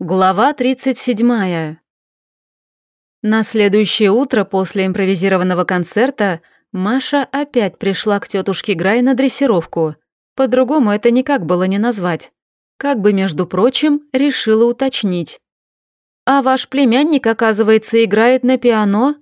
Глава 37. На следующее утро после импровизированного концерта Маша опять пришла к тетушке Грай на дрессировку. По-другому это никак было не назвать. Как бы, между прочим, решила уточнить. «А ваш племянник, оказывается, играет на пиано?»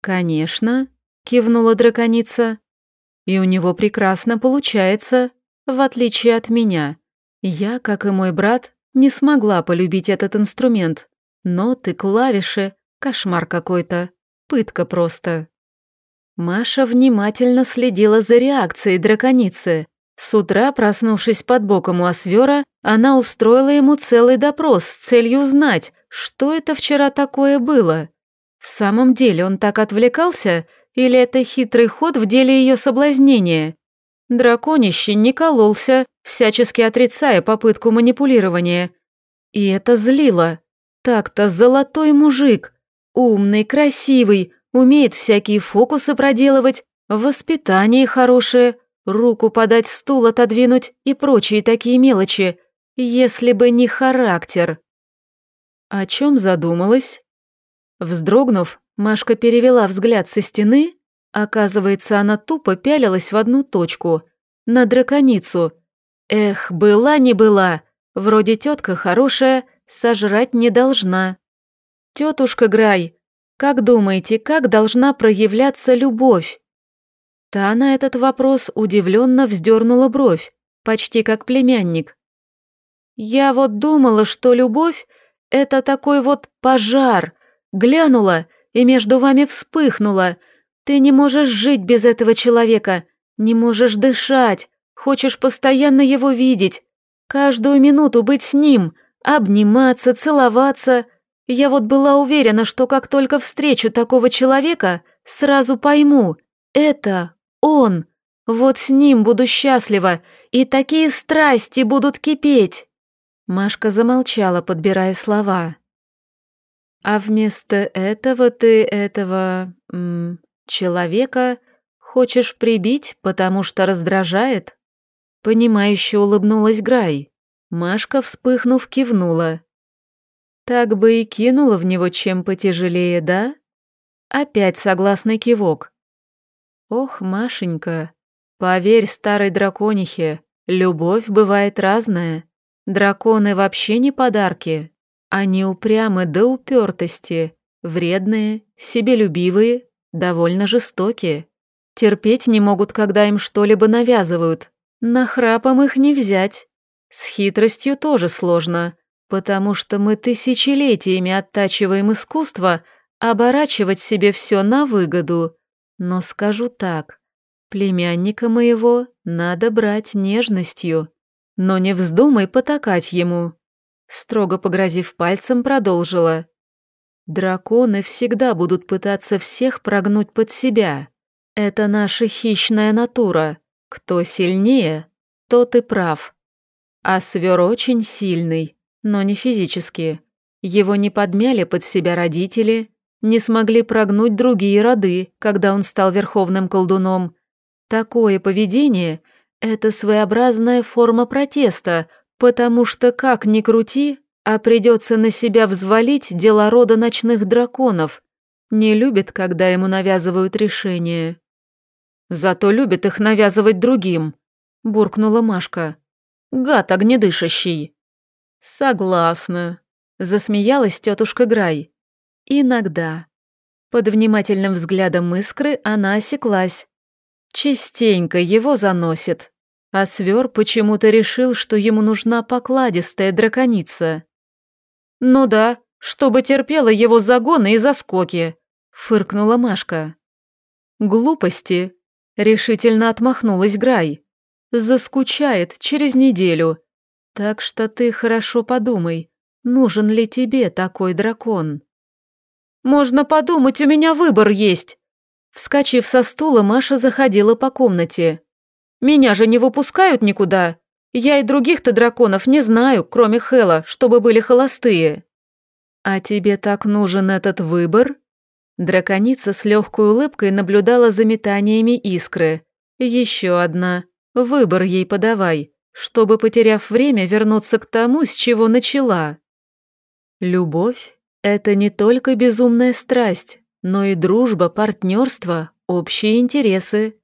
«Конечно», — кивнула драконица. «И у него прекрасно получается, в отличие от меня. Я, как и мой брат, не смогла полюбить этот инструмент. Ноты, клавиши, кошмар какой-то. Пытка просто. Маша внимательно следила за реакцией драконицы. С утра, проснувшись под боком у Освера, она устроила ему целый допрос с целью узнать, что это вчера такое было. В самом деле он так отвлекался, или это хитрый ход в деле ее соблазнения? Драконище не кололся, всячески отрицая попытку манипулирования. И это злило. Так-то золотой мужик. Умный, красивый, умеет всякие фокусы проделывать, воспитание хорошее, руку подать, стул отодвинуть и прочие такие мелочи, если бы не характер. О чем задумалась? Вздрогнув, Машка перевела взгляд со стены Оказывается, она тупо пялилась в одну точку. На драконицу. Эх, была не была. Вроде тетка хорошая, сожрать не должна. Тетушка Грай, как думаете, как должна проявляться любовь? Та на этот вопрос удивленно вздернула бровь, почти как племянник. Я вот думала, что любовь — это такой вот пожар. Глянула, и между вами вспыхнула — ты не можешь жить без этого человека, не можешь дышать, хочешь постоянно его видеть, каждую минуту быть с ним, обниматься, целоваться. Я вот была уверена, что как только встречу такого человека, сразу пойму, это он. Вот с ним буду счастлива, и такие страсти будут кипеть. Машка замолчала, подбирая слова. А вместо этого ты этого... М Человека хочешь прибить, потому что раздражает? Понимающе улыбнулась Грай. Машка, вспыхнув, кивнула. Так бы и кинула в него чем потяжелее, да? Опять согласный кивок. Ох, Машенька, поверь старой драконихе, любовь бывает разная. Драконы вообще не подарки. Они упрямы до упертости, вредные, себелюбивые довольно жестокие. Терпеть не могут, когда им что-либо навязывают. Нахрапом их не взять. С хитростью тоже сложно, потому что мы тысячелетиями оттачиваем искусство оборачивать себе все на выгоду. Но скажу так, племянника моего надо брать нежностью, но не вздумай потакать ему. Строго погрозив пальцем, продолжила. Драконы всегда будут пытаться всех прогнуть под себя. Это наша хищная натура. Кто сильнее, тот и прав. А свер очень сильный, но не физически. Его не подмяли под себя родители, не смогли прогнуть другие роды, когда он стал верховным колдуном. Такое поведение – это своеобразная форма протеста, потому что, как ни крути, а придется на себя взвалить дела рода ночных драконов. Не любит, когда ему навязывают решения. Зато любит их навязывать другим, буркнула Машка. Гад огнедышащий. Согласна, засмеялась тетушка Грай. Иногда. Под внимательным взглядом искры она осеклась. Частенько его заносит. А свер почему-то решил, что ему нужна покладистая драконица. «Ну да, чтобы терпела его загоны и заскоки», — фыркнула Машка. «Глупости», — решительно отмахнулась Грай. «Заскучает через неделю. Так что ты хорошо подумай, нужен ли тебе такой дракон». «Можно подумать, у меня выбор есть!» Вскочив со стула, Маша заходила по комнате. «Меня же не выпускают никуда!» Я и других-то драконов не знаю, кроме Хела, чтобы были холостые». «А тебе так нужен этот выбор?» Драконица с легкой улыбкой наблюдала за метаниями искры. «Еще одна. Выбор ей подавай, чтобы, потеряв время, вернуться к тому, с чего начала». Любовь — это не только безумная страсть, но и дружба, партнерство, общие интересы.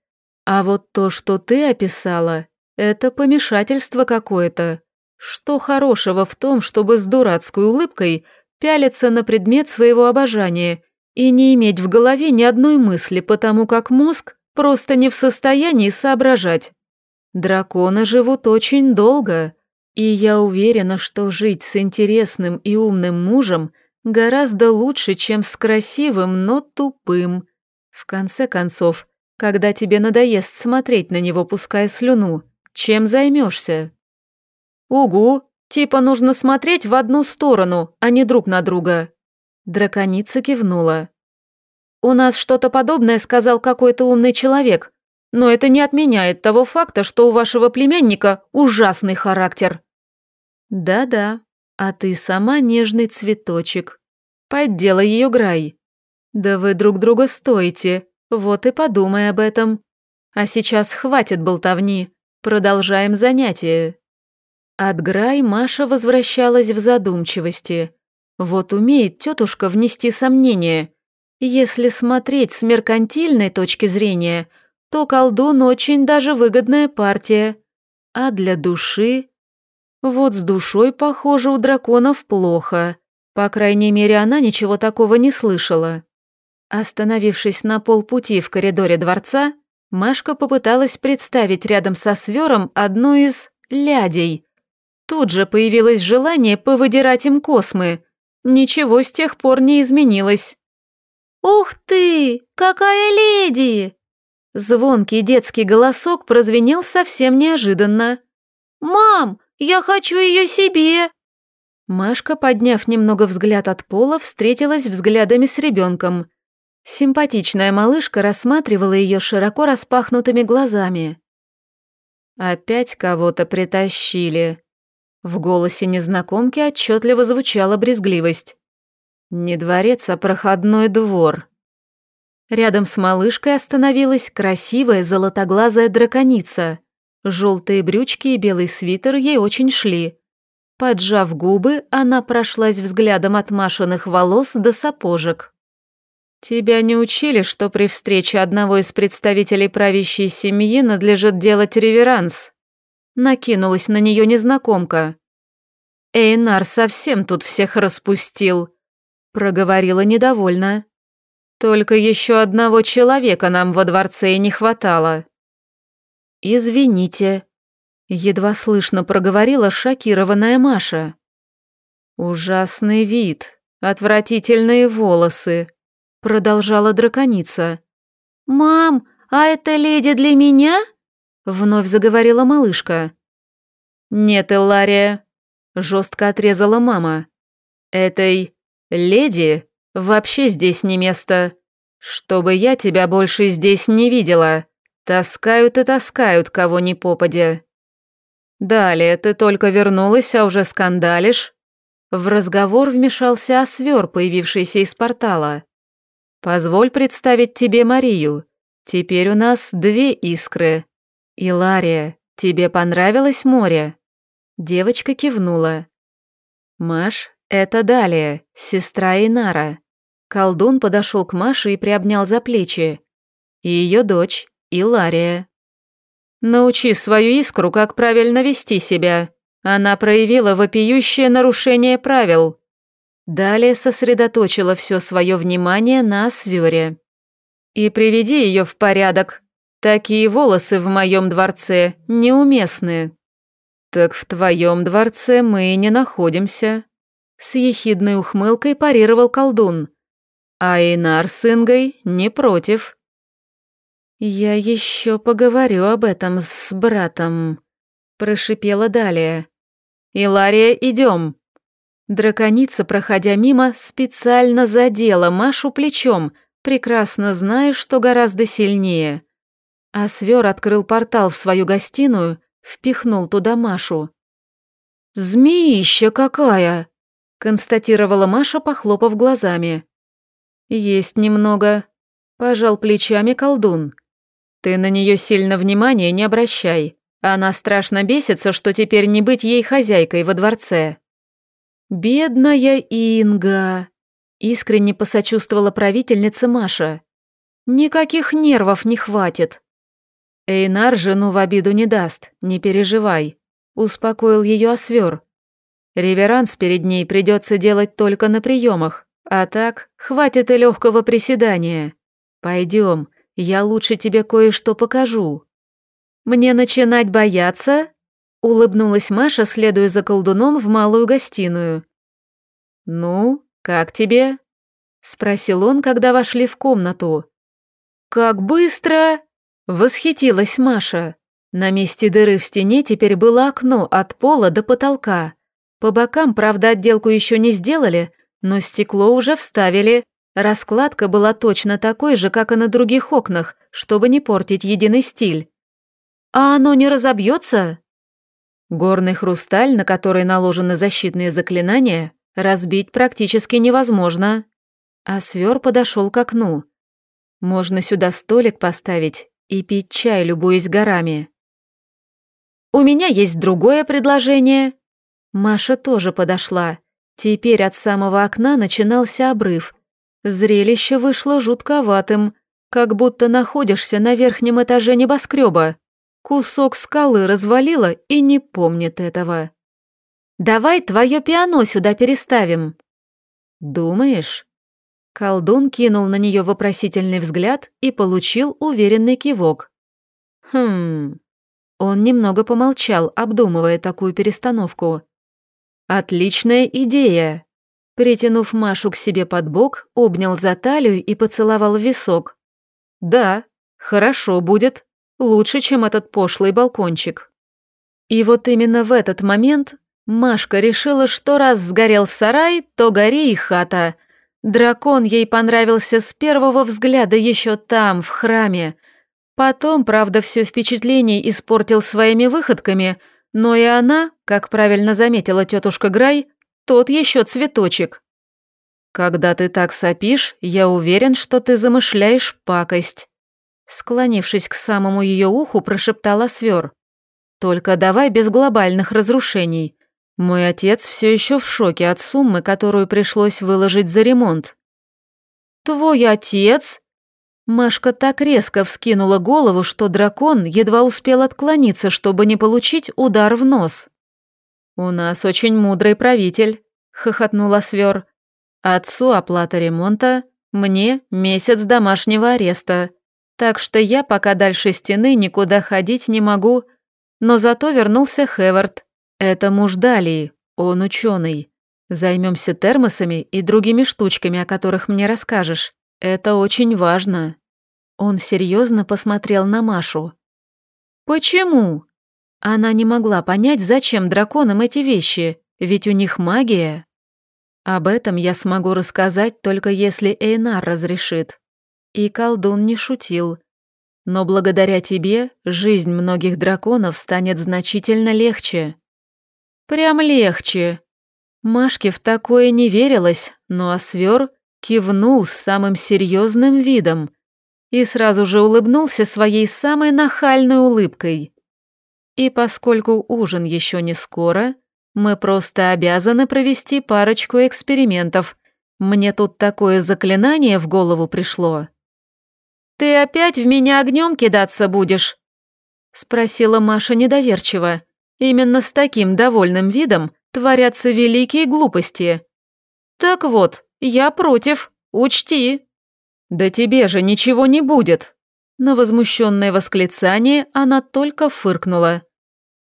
А вот то, что ты описала, это помешательство какое-то. Что хорошего в том, чтобы с дурацкой улыбкой пялиться на предмет своего обожания и не иметь в голове ни одной мысли, потому как мозг просто не в состоянии соображать? Драконы живут очень долго, и я уверена, что жить с интересным и умным мужем гораздо лучше, чем с красивым, но тупым. В конце концов, когда тебе надоест смотреть на него, пуская слюну, чем займешься? Угу, типа нужно смотреть в одну сторону, а не друг на друга. Драконица кивнула. У нас что-то подобное сказал какой-то умный человек, но это не отменяет того факта, что у вашего племянника ужасный характер. Да-да, а ты сама нежный цветочек. Подделай ее, Грай. Да вы друг друга стоите, вот и подумай об этом. А сейчас хватит болтовни, продолжаем занятие. От Грай Маша возвращалась в задумчивости. Вот умеет тетушка внести сомнение. Если смотреть с меркантильной точки зрения, то колдун очень даже выгодная партия. А для души вот с душой, похоже, у драконов плохо. По крайней мере, она ничего такого не слышала. Остановившись на полпути в коридоре дворца, Машка попыталась представить рядом со свером одну из лядей. Тут же появилось желание повыдирать им космы. Ничего с тех пор не изменилось. «Ух ты, какая леди!» Звонкий детский голосок прозвенел совсем неожиданно. «Мам, я хочу ее себе!» Машка, подняв немного взгляд от пола, встретилась взглядами с ребенком. Симпатичная малышка рассматривала ее широко распахнутыми глазами. Опять кого-то притащили. В голосе незнакомки отчетливо звучала брезгливость. Не дворец, а проходной двор. Рядом с малышкой остановилась красивая золотоглазая драконица — Желтые брючки и белый свитер ей очень шли. Поджав губы, она прошлась взглядом от Машиных волос до сапожек. «Тебя не учили, что при встрече одного из представителей правящей семьи надлежит делать реверанс?» Накинулась на нее незнакомка. «Эйнар совсем тут всех распустил», — проговорила недовольно. «Только еще одного человека нам во дворце и не хватало». «Извините», — едва слышно проговорила шокированная Маша. «Ужасный вид, отвратительные волосы», — продолжала драконица. «Мам, а это леди для меня?» — вновь заговорила малышка. «Нет, Эллария», — жестко отрезала мама. «Этой леди вообще здесь не место. Чтобы я тебя больше здесь не видела». Таскают и таскают, кого ни попадя. Далее ты только вернулась, а уже скандалишь. В разговор вмешался Освер, появившийся из портала. Позволь представить тебе Марию. Теперь у нас две искры. Илария, тебе понравилось море? Девочка кивнула. Маш, это Далия, сестра Инара. Колдун подошел к Маше и приобнял за плечи. И ее дочь, и Лария. Научи свою искру, как правильно вести себя. Она проявила вопиющее нарушение правил. Далее сосредоточила все свое внимание на Освёре. И приведи ее в порядок. Такие волосы в моем дворце неуместны. Так в твоем дворце мы и не находимся. С ехидной ухмылкой парировал колдун. А Инар с Ингой не против. «Я еще поговорю об этом с братом», — прошипела далее. «Илария, идем». Драконица, проходя мимо, специально задела Машу плечом, прекрасно зная, что гораздо сильнее. А свер открыл портал в свою гостиную, впихнул туда Машу. «Змеища какая!» — констатировала Маша, похлопав глазами. «Есть немного», — пожал плечами колдун. Ты на нее сильно внимания не обращай. Она страшно бесится, что теперь не быть ей хозяйкой во дворце. «Бедная Инга!» — искренне посочувствовала правительница Маша. «Никаких нервов не хватит». «Эйнар жену в обиду не даст, не переживай», — успокоил ее Освер. «Реверанс перед ней придется делать только на приемах, а так хватит и легкого приседания. Пойдем, я лучше тебе кое-что покажу». «Мне начинать бояться?» Улыбнулась Маша, следуя за колдуном в малую гостиную. «Ну, как тебе?» Спросил он, когда вошли в комнату. «Как быстро!» Восхитилась Маша. На месте дыры в стене теперь было окно от пола до потолка. По бокам, правда, отделку еще не сделали, но стекло уже вставили. Раскладка была точно такой же, как и на других окнах, чтобы не портить единый стиль. «А оно не разобьется?» Горный хрусталь, на который наложены защитные заклинания, разбить практически невозможно. А свер подошел к окну. Можно сюда столик поставить и пить чай, любуясь горами. «У меня есть другое предложение». Маша тоже подошла. Теперь от самого окна начинался обрыв. Зрелище вышло жутковатым, как будто находишься на верхнем этаже небоскреба. Кусок скалы развалила и не помнит этого. «Давай твое пиано сюда переставим». «Думаешь?» Колдун кинул на нее вопросительный взгляд и получил уверенный кивок. «Хм...» Он немного помолчал, обдумывая такую перестановку. «Отличная идея!» Притянув Машу к себе под бок, обнял за талию и поцеловал висок. «Да, хорошо будет», Лучше, чем этот пошлый балкончик. И вот именно в этот момент Машка решила, что раз сгорел сарай, то гори и хата. Дракон ей понравился с первого взгляда еще там, в храме. Потом, правда, все впечатление испортил своими выходками, но и она, как правильно заметила тетушка Грай, тот еще цветочек. «Когда ты так сопишь, я уверен, что ты замышляешь пакость», Склонившись к самому ее уху, прошептала свер. «Только давай без глобальных разрушений. Мой отец все еще в шоке от суммы, которую пришлось выложить за ремонт». «Твой отец?» Машка так резко вскинула голову, что дракон едва успел отклониться, чтобы не получить удар в нос. «У нас очень мудрый правитель», — хохотнула свер. «Отцу оплата ремонта, мне месяц домашнего ареста. Так что я пока дальше стены никуда ходить не могу. Но зато вернулся Хевард. Это муж Далии, он ученый. Займемся термосами и другими штучками, о которых мне расскажешь. Это очень важно. Он серьезно посмотрел на Машу. Почему? Она не могла понять, зачем драконам эти вещи, ведь у них магия. Об этом я смогу рассказать только если Эйнар разрешит. И колдун не шутил. Но благодаря тебе жизнь многих драконов станет значительно легче. Прям легче. Машке в такое не верилось, но Освер кивнул с самым серьезным видом и сразу же улыбнулся своей самой нахальной улыбкой. И поскольку ужин еще не скоро, мы просто обязаны провести парочку экспериментов. Мне тут такое заклинание в голову пришло. «Ты опять в меня огнем кидаться будешь?» Спросила Маша недоверчиво. Именно с таким довольным видом творятся великие глупости. «Так вот, я против, учти». «Да тебе же ничего не будет!» На возмущенное восклицание она только фыркнула.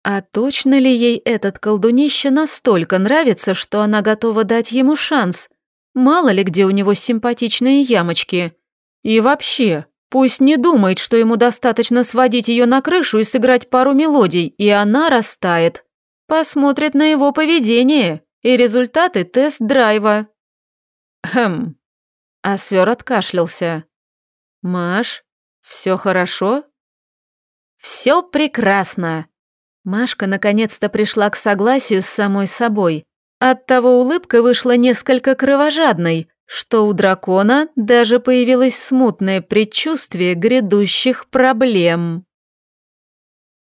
А точно ли ей этот колдунище настолько нравится, что она готова дать ему шанс? Мало ли где у него симпатичные ямочки. И вообще, Пусть не думает, что ему достаточно сводить ее на крышу и сыграть пару мелодий, и она растает. Посмотрит на его поведение и результаты тест-драйва. Хм. А свер откашлялся. Маш, все хорошо? Все прекрасно. Машка наконец-то пришла к согласию с самой собой. Оттого улыбка вышла несколько кровожадной, что у дракона даже появилось смутное предчувствие грядущих проблем.